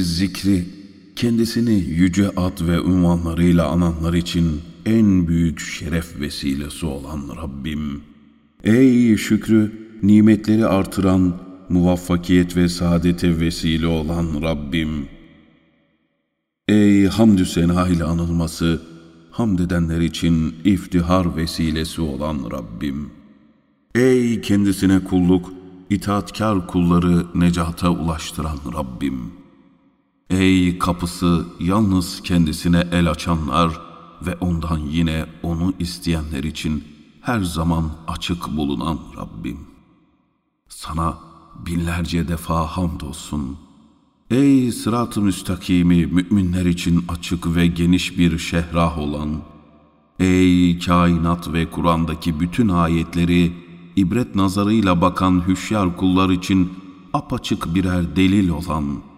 şüphesiz zikri, kendisini yüce ad ve unvanlarıyla ananlar için en büyük şeref vesilesi olan Rabbim. Ey şükrü, nimetleri artıran, muvaffakiyet ve saadete vesile olan Rabbim. Ey hamdü sena ile anılması, hamd edenler için iftihar vesilesi olan Rabbim. Ey kendisine kulluk, itaatkar kulları necata ulaştıran Rabbim. Ey kapısı yalnız kendisine el açanlar ve ondan yine onu isteyenler için her zaman açık bulunan Rabbim. Sana binlerce defa hamdolsun. Ey sırat-ı müstakimi müminler için açık ve geniş bir şehrah olan, ey kainat ve Kur'an'daki bütün ayetleri ibret nazarıyla bakan hüşyar kullar için apaçık birer delil olan,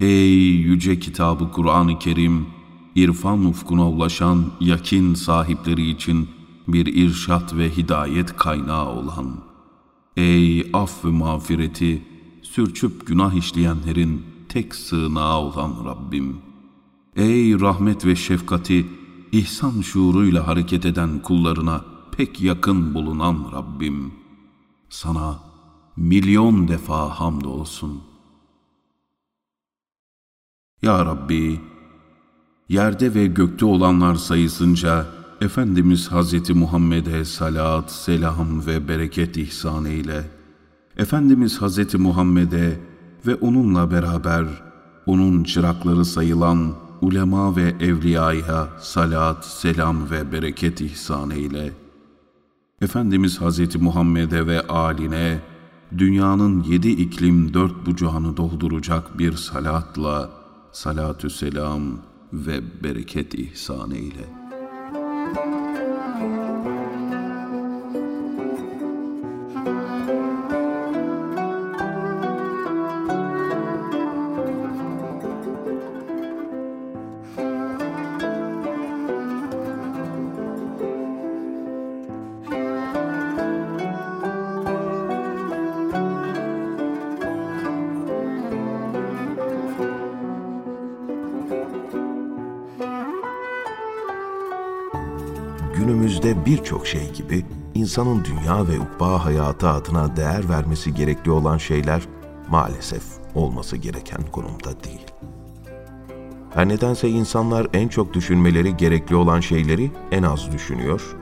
ey yüce kitabı Kur'an-ı Kerim, irfan ufkuna ulaşan yakin sahipleri için bir irşat ve hidayet kaynağı olan, ey af ve mağfireti, sürçüp günah işleyenlerin tek sığınağı olan Rabbim, ey rahmet ve şefkati, ihsan şuuruyla hareket eden kullarına pek yakın bulunan Rabbim, sana milyon defa hamdolsun. Ya Rabbi, yerde ve gökte olanlar sayısınca Efendimiz Hazreti Muhammed'e salat, selam ve bereket ihsan eyle. Efendimiz Hazreti Muhammed'e ve onunla beraber onun çırakları sayılan ulema ve evliyaya salat, selam ve bereket ihsan eyle. Efendimiz Hazreti Muhammed'e ve aline dünyanın yedi iklim dört bucağını dolduracak bir salatla salatü selam ve bereket ihsan eyle.'' Günümüzde birçok şey gibi insanın dünya ve ukba hayatı adına değer vermesi gerekli olan şeyler maalesef olması gereken konumda değil. Her nedense insanlar en çok düşünmeleri gerekli olan şeyleri en az düşünüyor,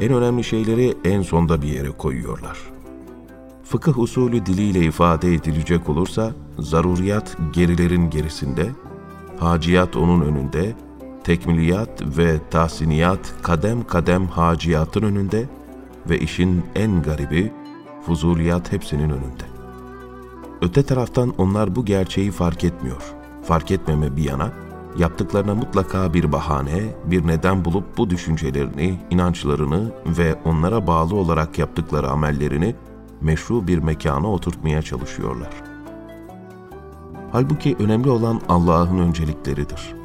en önemli şeyleri en sonda bir yere koyuyorlar. Fıkıh usulü diliyle ifade edilecek olursa, zaruriyat gerilerin gerisinde, haciyat onun önünde, tekmiliyat ve tahsiniyat kadem kadem haciyatın önünde ve işin en garibi fuzuliyat hepsinin önünde. Öte taraftan onlar bu gerçeği fark etmiyor. Fark etmeme bir yana, yaptıklarına mutlaka bir bahane, bir neden bulup bu düşüncelerini, inançlarını ve onlara bağlı olarak yaptıkları amellerini meşru bir mekana oturtmaya çalışıyorlar. Halbuki önemli olan Allah'ın öncelikleridir.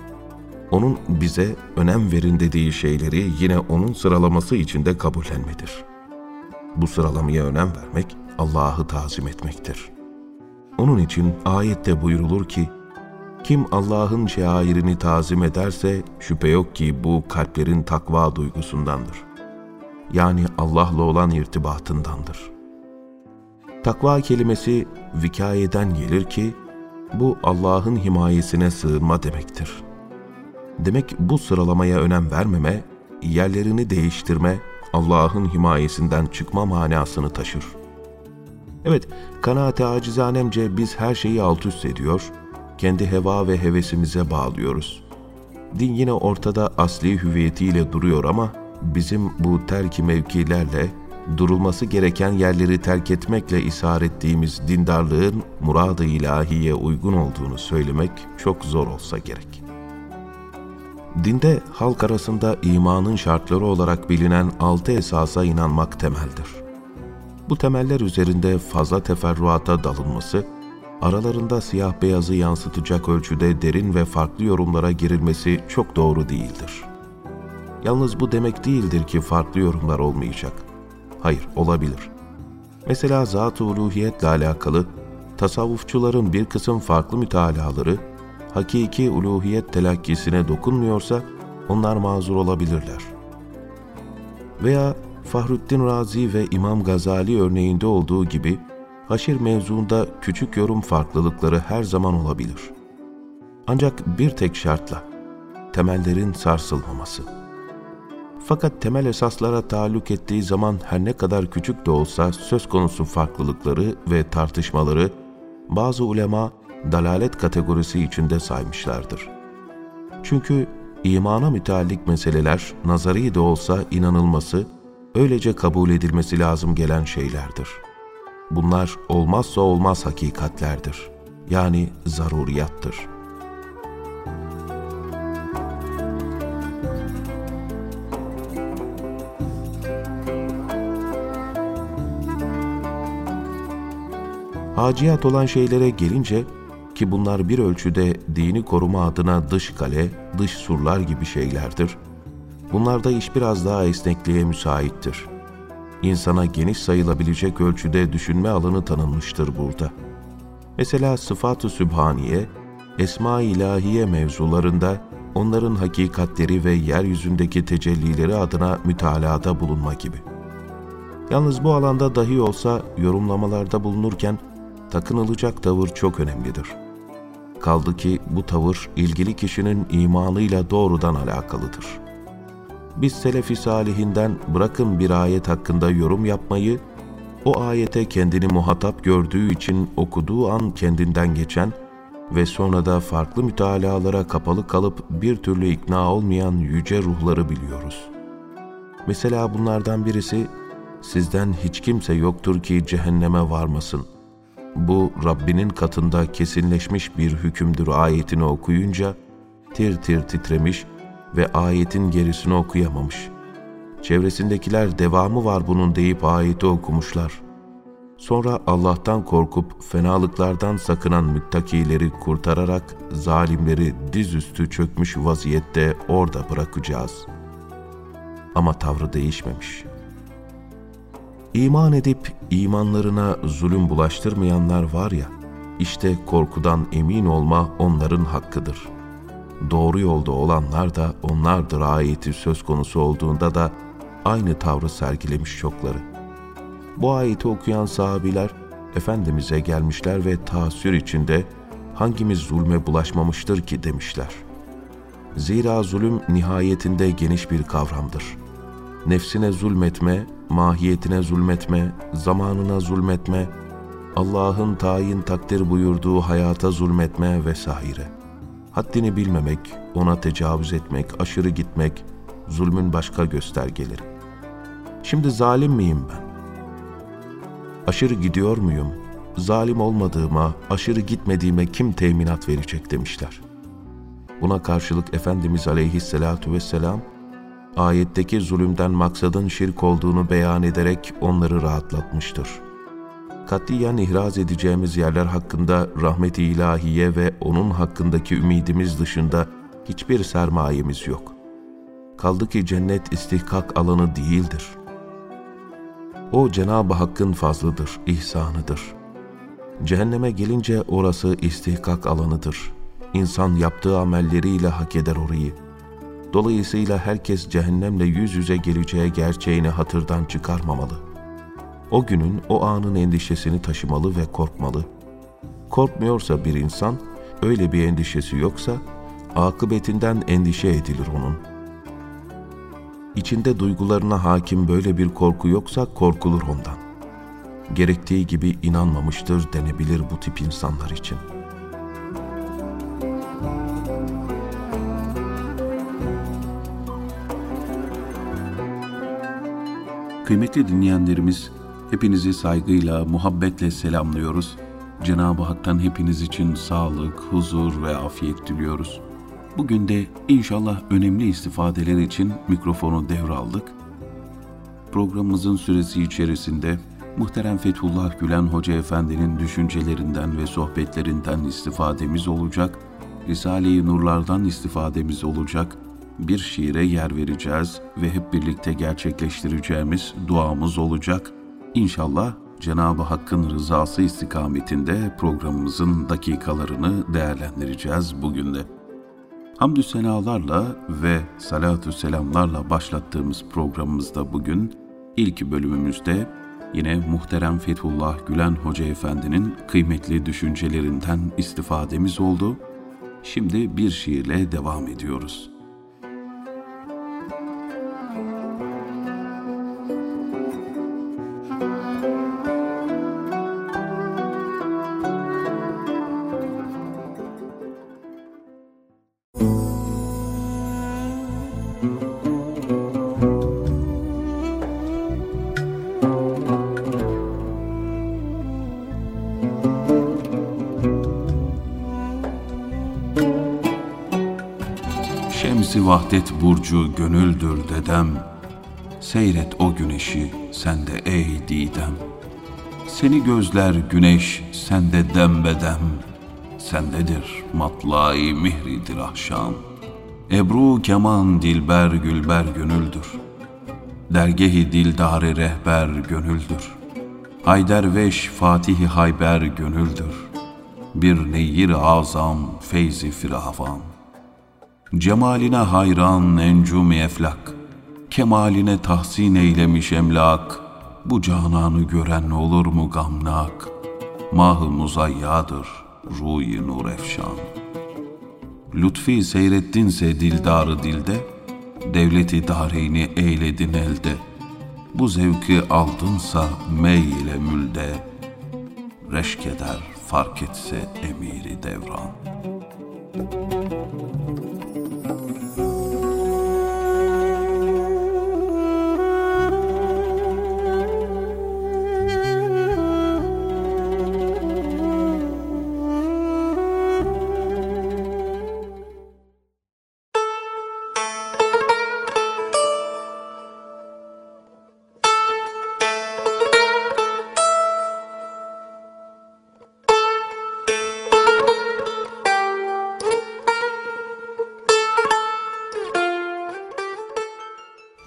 Onun bize önem verin dediği şeyleri yine onun sıralaması içinde kabullenmedir. Bu sıralamaya önem vermek Allah'ı tazim etmektir. Onun için ayette buyurulur ki, kim Allah'ın şairini tazim ederse şüphe yok ki bu kalplerin takva duygusundandır. Yani Allah'la olan irtibatındandır. Takva kelimesi vikayeden gelir ki bu Allah'ın himayesine sığınma demektir. Demek bu sıralamaya önem vermeme, yerlerini değiştirme, Allah'ın himayesinden çıkma manasını taşır. Evet, kanaate acizanemce biz her şeyi alt üst ediyor, kendi heva ve hevesimize bağlıyoruz. Din yine ortada asli hüviyetiyle duruyor ama bizim bu terki mevkilerle, durulması gereken yerleri terk etmekle ishar ettiğimiz dindarlığın murad-ı ilahiye uygun olduğunu söylemek çok zor olsa gerek.'' Dinde halk arasında imanın şartları olarak bilinen altı esasa inanmak temeldir. Bu temeller üzerinde fazla teferruata dalınması, aralarında siyah beyazı yansıtacak ölçüde derin ve farklı yorumlara girilmesi çok doğru değildir. Yalnız bu demek değildir ki farklı yorumlar olmayacak. Hayır, olabilir. Mesela zat-ı alakalı tasavvufçuların bir kısım farklı mütalaları hakiki uluhiyet telakkisine dokunmuyorsa onlar mazur olabilirler. Veya Fahrettin Razi ve İmam Gazali örneğinde olduğu gibi haşir mevzuunda küçük yorum farklılıkları her zaman olabilir. Ancak bir tek şartla, temellerin sarsılmaması. Fakat temel esaslara taalluk ettiği zaman her ne kadar küçük de olsa söz konusu farklılıkları ve tartışmaları bazı ulema dalalet kategorisi içinde saymışlardır. Çünkü imana müteallik meseleler nazari de olsa inanılması, öylece kabul edilmesi lazım gelen şeylerdir. Bunlar olmazsa olmaz hakikatlerdir. Yani zaruriyattır.'' Haciyat olan şeylere gelince ki bunlar bir ölçüde dini koruma adına dış kale, dış surlar gibi şeylerdir. Bunlarda iş biraz daha esnekliğe müsaittir. İnsana geniş sayılabilecek ölçüde düşünme alanı tanınmıştır burada. Mesela sıfat-ı sübhaniye, esma-i ilahiye mevzularında onların hakikatleri ve yeryüzündeki tecellileri adına mütalada bulunma gibi. Yalnız bu alanda dahi olsa yorumlamalarda bulunurken takınılacak tavır çok önemlidir. Kaldı ki bu tavır ilgili kişinin imanıyla doğrudan alakalıdır. Biz Selefi Salihinden bırakın bir ayet hakkında yorum yapmayı, o ayete kendini muhatap gördüğü için okuduğu an kendinden geçen ve sonra da farklı mütalalara kapalı kalıp bir türlü ikna olmayan yüce ruhları biliyoruz. Mesela bunlardan birisi, sizden hiç kimse yoktur ki cehenneme varmasın. Bu Rabbinin katında kesinleşmiş bir hükümdür ayetini okuyunca tir tir titremiş ve ayetin gerisini okuyamamış. Çevresindekiler devamı var bunun deyip ayeti okumuşlar. Sonra Allah'tan korkup fenalıklardan sakınan müttakileri kurtararak zalimleri dizüstü çökmüş vaziyette orada bırakacağız. Ama tavrı değişmemiş.'' İman edip imanlarına zulüm bulaştırmayanlar var ya, işte korkudan emin olma onların hakkıdır. Doğru yolda olanlar da onlardır ayeti söz konusu olduğunda da aynı tavrı sergilemiş çokları. Bu ayeti okuyan sahabiler Efendimiz'e gelmişler ve tahassür içinde hangimiz zulme bulaşmamıştır ki demişler. Zira zulüm nihayetinde geniş bir kavramdır. Nefsine zulmetme, mahiyetine zulmetme, zamanına zulmetme, Allah'ın tayin takdir buyurduğu hayata zulmetme vesaire. Haddini bilmemek, ona tecavüz etmek, aşırı gitmek, zulmün başka göstergeleri. Şimdi zalim miyim ben? Aşırı gidiyor muyum? Zalim olmadığıma, aşırı gitmediğime kim teminat verecek demişler. Buna karşılık Efendimiz aleyhissalatu vesselam, ayetteki zulümden maksadın şirk olduğunu beyan ederek onları rahatlatmıştır. Katiyen ihraz edeceğimiz yerler hakkında rahmet-i ilahiye ve onun hakkındaki ümidimiz dışında hiçbir sermayemiz yok. Kaldı ki cennet istihkak alanı değildir. O Cenab-ı Hakk'ın fazlıdır, ihsanıdır. Cehenneme gelince orası istihkak alanıdır. İnsan yaptığı amelleriyle hak eder orayı.'' Dolayısıyla herkes cehennemle yüz yüze geleceği gerçeğini hatırdan çıkarmamalı. O günün, o anın endişesini taşımalı ve korkmalı. Korkmuyorsa bir insan, öyle bir endişesi yoksa, akıbetinden endişe edilir onun. İçinde duygularına hakim böyle bir korku yoksa korkulur ondan. Gerektiği gibi inanmamıştır denebilir bu tip insanlar için.'' Kıymetli dinleyenlerimiz, hepinizi saygıyla, muhabbetle selamlıyoruz. Cenab-ı Hak'tan hepiniz için sağlık, huzur ve afiyet diliyoruz. Bugün de inşallah önemli istifadeler için mikrofonu devraldık. Programımızın süresi içerisinde muhterem Fethullah Gülen Hoca Efendi'nin düşüncelerinden ve sohbetlerinden istifademiz olacak, Risale-i Nurlardan istifademiz olacak, bir şiire yer vereceğiz ve hep birlikte gerçekleştireceğimiz duamız olacak. İnşallah Cenab-ı Hakk'ın rızası istikametinde programımızın dakikalarını değerlendireceğiz bugün de. Hamdü senalarla ve salatü selamlarla başlattığımız programımızda bugün ilk bölümümüzde yine muhterem Fethullah Gülen Hoca Efendi'nin kıymetli düşüncelerinden istifademiz oldu. Şimdi bir şiirle devam ediyoruz. Şemsi vahdet burcu gönüldür dedem. Seyret o güneşi sende ey didem. Seni gözler güneş sende dembedem. Sendedir matlai mihridir ahşam. Ebru keman dilber gülber gönüldür. Dergehi dildare rehber gönüldür. Hayder veş Fatihi Hayber gönüldür. Bir neyir azam feyzi firavan. Cemaline hayran encumi eflak, Kemaline tahsin eylemiş emlak, Bu cananı gören olur mu gamnak? Mah-ı muzayyadır ruhi nur efşan. Lütfi seyrettinse dildarı dilde, Devleti dareyni eyledin elde. Bu zevki aldınsa mey ile mülde, Reşk eder fark etse emiri devran.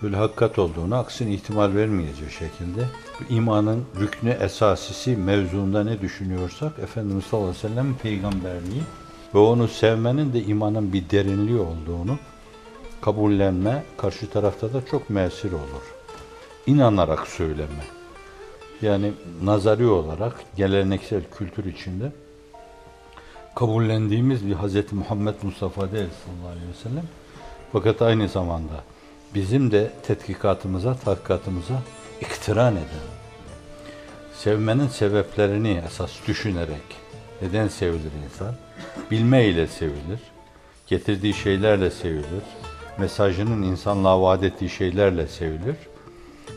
Böyle hakikat olduğunu, aksine ihtimal vermeyecek şekilde imanın rüknü esasisi mevzuunda ne düşünüyorsak Efendimiz sallallahu aleyhi ve sellem peygamberliği ve onu sevmenin de imanın bir derinliği olduğunu kabullenme karşı tarafta da çok mesir olur. İnanarak söyleme. Yani nazari olarak geleneksel kültür içinde kabullendiğimiz bir Hz. Muhammed Mustafa değil sallallahu aleyhi ve sellem. Fakat aynı zamanda bizim de tetkikatımıza, tahkikatımıza iktiran eden, sevmenin sebeplerini esas düşünerek neden sevilir insan? Bilme ile sevilir, getirdiği şeylerle sevilir, mesajının insanlığa vaat ettiği şeylerle sevilir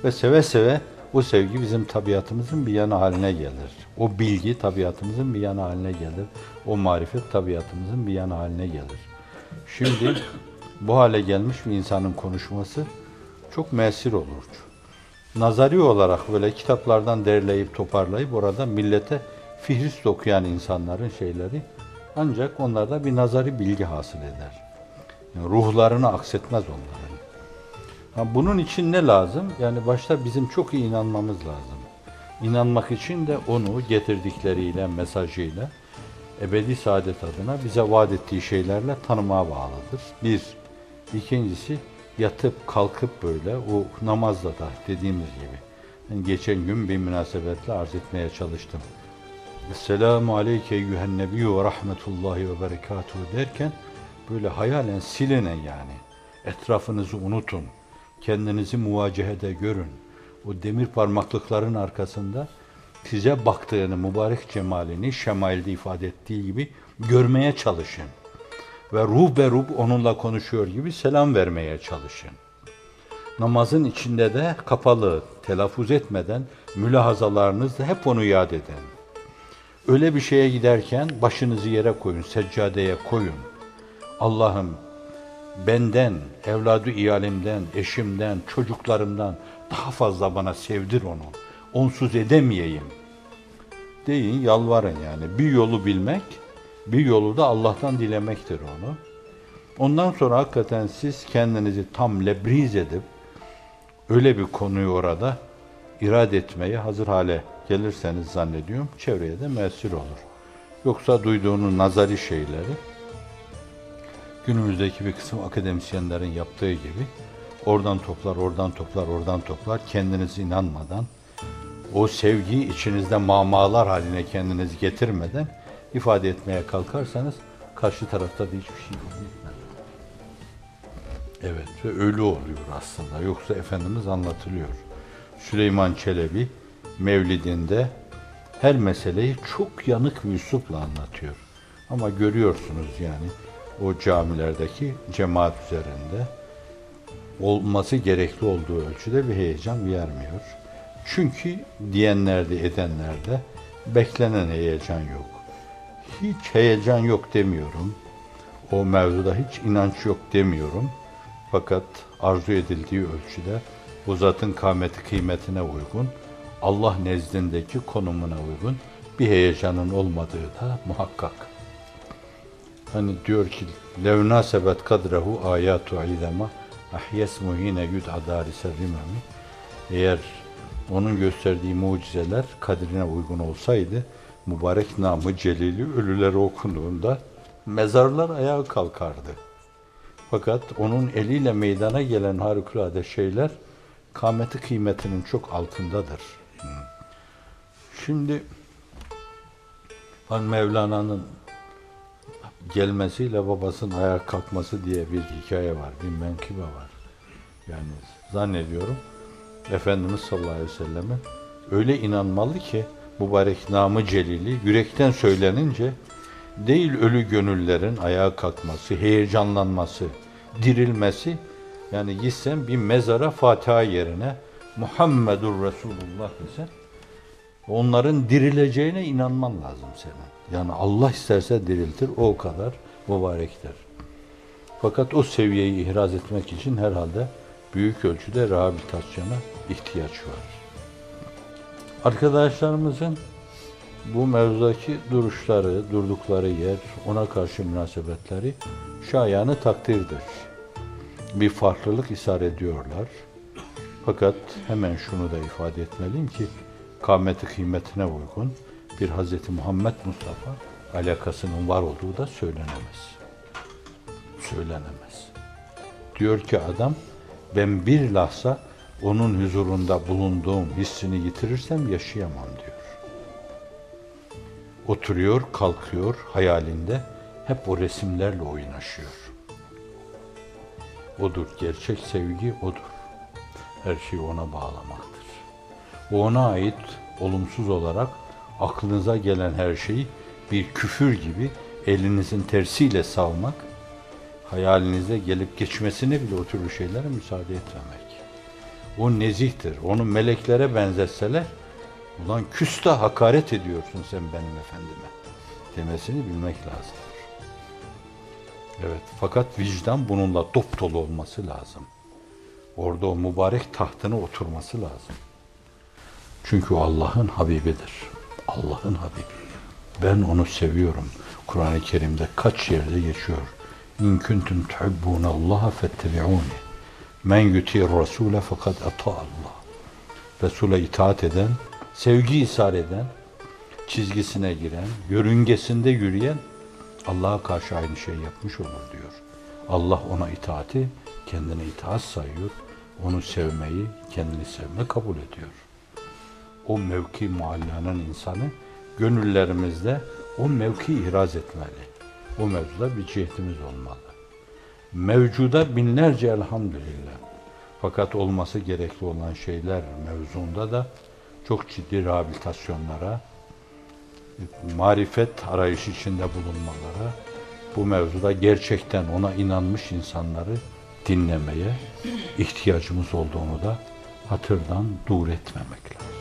ve seve seve o sevgi bizim tabiatımızın bir yanı haline gelir. O bilgi tabiatımızın bir yanı haline gelir. O marifet tabiatımızın bir yanı haline gelir. Şimdi bu hale gelmiş bir insanın konuşması çok mesir olur. Nazari olarak böyle kitaplardan derleyip toparlayıp orada millete fihrist okuyan insanların şeyleri ancak onlarda bir nazari bilgi hasıl eder. Yani ruhlarını aksetmez onların. Ha, bunun için ne lazım? Yani başta bizim çok iyi inanmamız lazım. İnanmak için de onu getirdikleriyle, mesajıyla, ebedi saadet adına bize vaat ettiği şeylerle tanımaya bağlıdır. Bir, İkincisi yatıp kalkıp böyle o namazda da dediğimiz gibi. Yani geçen gün bir münasebetle arz etmeye çalıştım. Esselamu aleyke eyyühen nebiyyü ve rahmetullahi ve berekatuhu derken böyle hayalen silinen yani. Etrafınızı unutun. Kendinizi muvacehede görün. O demir parmaklıkların arkasında size baktığını, mübarek cemalini şemailde ifade ettiği gibi görmeye çalışın ve ruh be ruh onunla konuşuyor gibi selam vermeye çalışın. Namazın içinde de kapalı, telaffuz etmeden mülahazalarınızla hep onu yad edin. Öyle bir şeye giderken başınızı yere koyun, seccadeye koyun. Allah'ım benden, evladı iyalimden, eşimden, çocuklarımdan daha fazla bana sevdir onu. Onsuz edemeyeyim. Deyin, yalvarın yani. Bir yolu bilmek, bir yolu da Allah'tan dilemektir onu. Ondan sonra hakikaten siz kendinizi tam lebriz edip öyle bir konuyu orada irade etmeye hazır hale gelirseniz zannediyorum çevreye de mesir olur. Yoksa duyduğunuz nazari şeyleri günümüzdeki bir kısım akademisyenlerin yaptığı gibi oradan toplar, oradan toplar, oradan toplar kendiniz inanmadan o sevgiyi içinizde mamalar haline kendiniz getirmeden ifade etmeye kalkarsanız karşı tarafta da hiçbir şey olmayacak. Evet ve öyle oluyor aslında. Yoksa Efendimiz anlatılıyor. Süleyman Çelebi Mevlidinde her meseleyi çok yanık bir üslupla anlatıyor. Ama görüyorsunuz yani o camilerdeki cemaat üzerinde olması gerekli olduğu ölçüde bir heyecan vermiyor. Çünkü diyenlerde, edenlerde beklenen heyecan yok. Hiç heyecan yok demiyorum. O mevzuda hiç inanç yok demiyorum. Fakat arzu edildiği ölçüde bu zatın kâmeti kıymetine uygun, Allah nezdindeki konumuna uygun bir heyecanın olmadığı da muhakkak. Hani diyor ki levna sebet kadrehu ayatu izema ahyes muhine adarise rimemi eğer onun gösterdiği mucizeler kadrine uygun olsaydı mübarek namı celili ölülere okunduğunda mezarlar ayağa kalkardı. Fakat onun eliyle meydana gelen harikulade şeyler kâmeti kıymetinin çok altındadır. Şimdi Van Mevlana'nın gelmesiyle babasının ayağa kalkması diye bir hikaye var, bir menkıbe var. Yani zannediyorum Efendimiz sallallahu aleyhi ve selleme öyle inanmalı ki mübarek namı celili yürekten söylenince değil ölü gönüllerin ayağa kalkması, heyecanlanması, dirilmesi yani gitsen bir mezara Fatiha yerine Muhammedur Resulullah desen onların dirileceğine inanman lazım senin. Yani Allah isterse diriltir o kadar mübarektir. Fakat o seviyeyi ihraz etmek için herhalde büyük ölçüde rehabilitasyona ihtiyaç var. Arkadaşlarımızın bu mevzudaki duruşları, durdukları yer, ona karşı münasebetleri şayanı takdirdir. Bir farklılık isar ediyorlar. Fakat hemen şunu da ifade etmeliyim ki kâmeti kıymetine uygun bir Hz. Muhammed Mustafa alakasının var olduğu da söylenemez. Söylenemez. Diyor ki adam ben bir lahza onun huzurunda bulunduğum hissini yitirirsem yaşayamam diyor. Oturuyor, kalkıyor hayalinde hep o resimlerle oynaşıyor. Odur, gerçek sevgi odur. Her şeyi ona bağlamaktır. O ona ait olumsuz olarak aklınıza gelen her şeyi bir küfür gibi elinizin tersiyle savmak, hayalinize gelip geçmesine bile o türlü şeylere müsaade etmemek. O nezihtir. Onu meleklere benzetseler, ulan küsta hakaret ediyorsun sen benim efendime demesini bilmek lazımdır. Evet, fakat vicdan bununla dop dolu olması lazım. Orada o mübarek tahtına oturması lazım. Çünkü o Allah'ın Habibidir. Allah'ın Habibi. Ben onu seviyorum. Kur'an-ı Kerim'de kaç yerde geçiyor. İn kuntum tuhibbunallaha fettebi'uni. Men yutir Rasule fakat ata Allah. Resul'e itaat eden, sevgi ishar eden, çizgisine giren, yörüngesinde yürüyen Allah'a karşı aynı şey yapmış olur diyor. Allah ona itaati kendine itaat sayıyor. Onu sevmeyi kendini sevme kabul ediyor. O mevki muallanın insanı gönüllerimizde o mevki ihraz etmeli. O mevzuda bir cihetimiz olmalı. Mevcuda binlerce elhamdülillah. Fakat olması gerekli olan şeyler mevzunda da çok ciddi rehabilitasyonlara, marifet arayışı içinde bulunmalara, bu mevzuda gerçekten ona inanmış insanları dinlemeye ihtiyacımız olduğunu da hatırdan dur etmemek lazım.